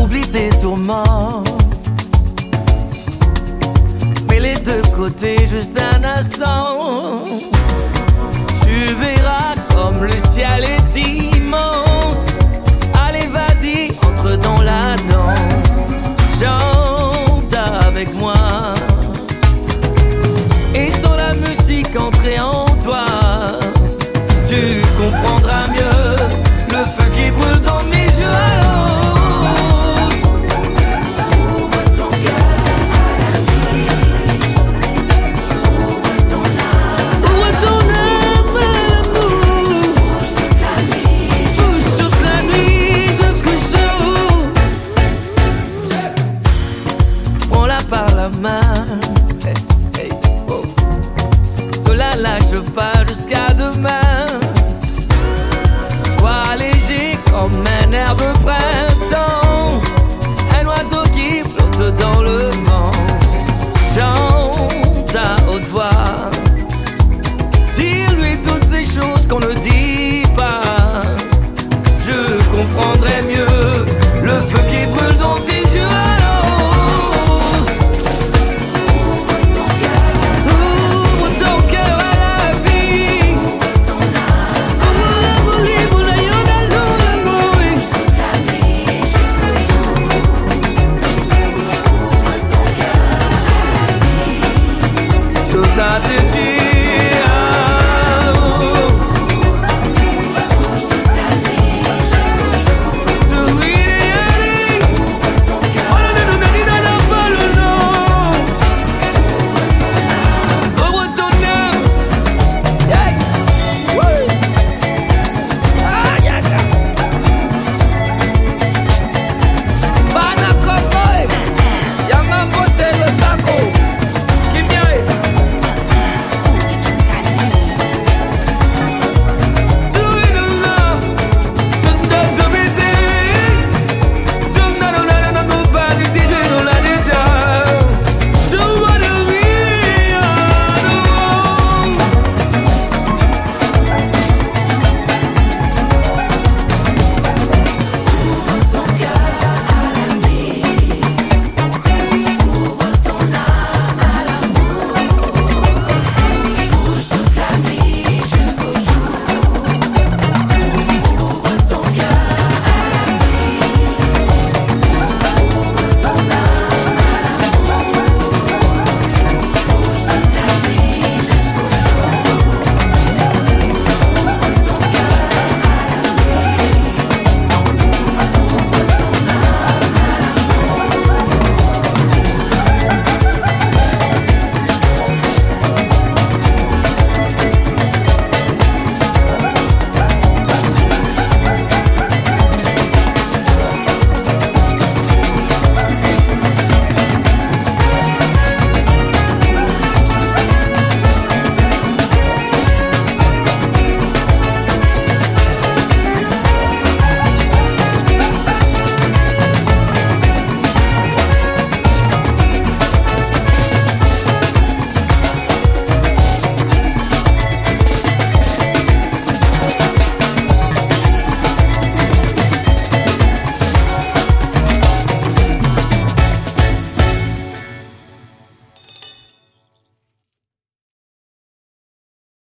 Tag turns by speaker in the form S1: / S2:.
S1: Oublie tes tourments. de côté juste un instant. la main. Hey, hey, oh. oh jusqu'à demain. I did